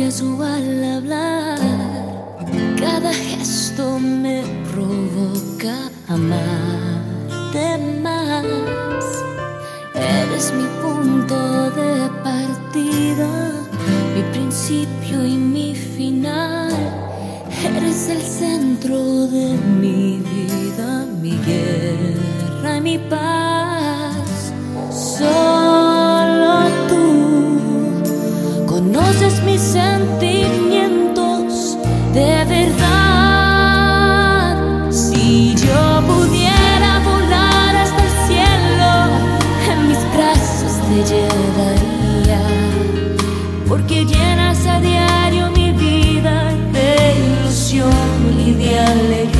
empiezo al hablar, cada gesto me provoca amarte más. Eres mi punto de partida, mi principio y mi final. Eres el centro de mi vida, mi guerra y mi paz. Solo conoces mis sentimientos de verdad. Si yo pudiera volar hasta el cielo, en mis brazos te llevaría, porque llenas a diario mi vida de ilusión y de alegría,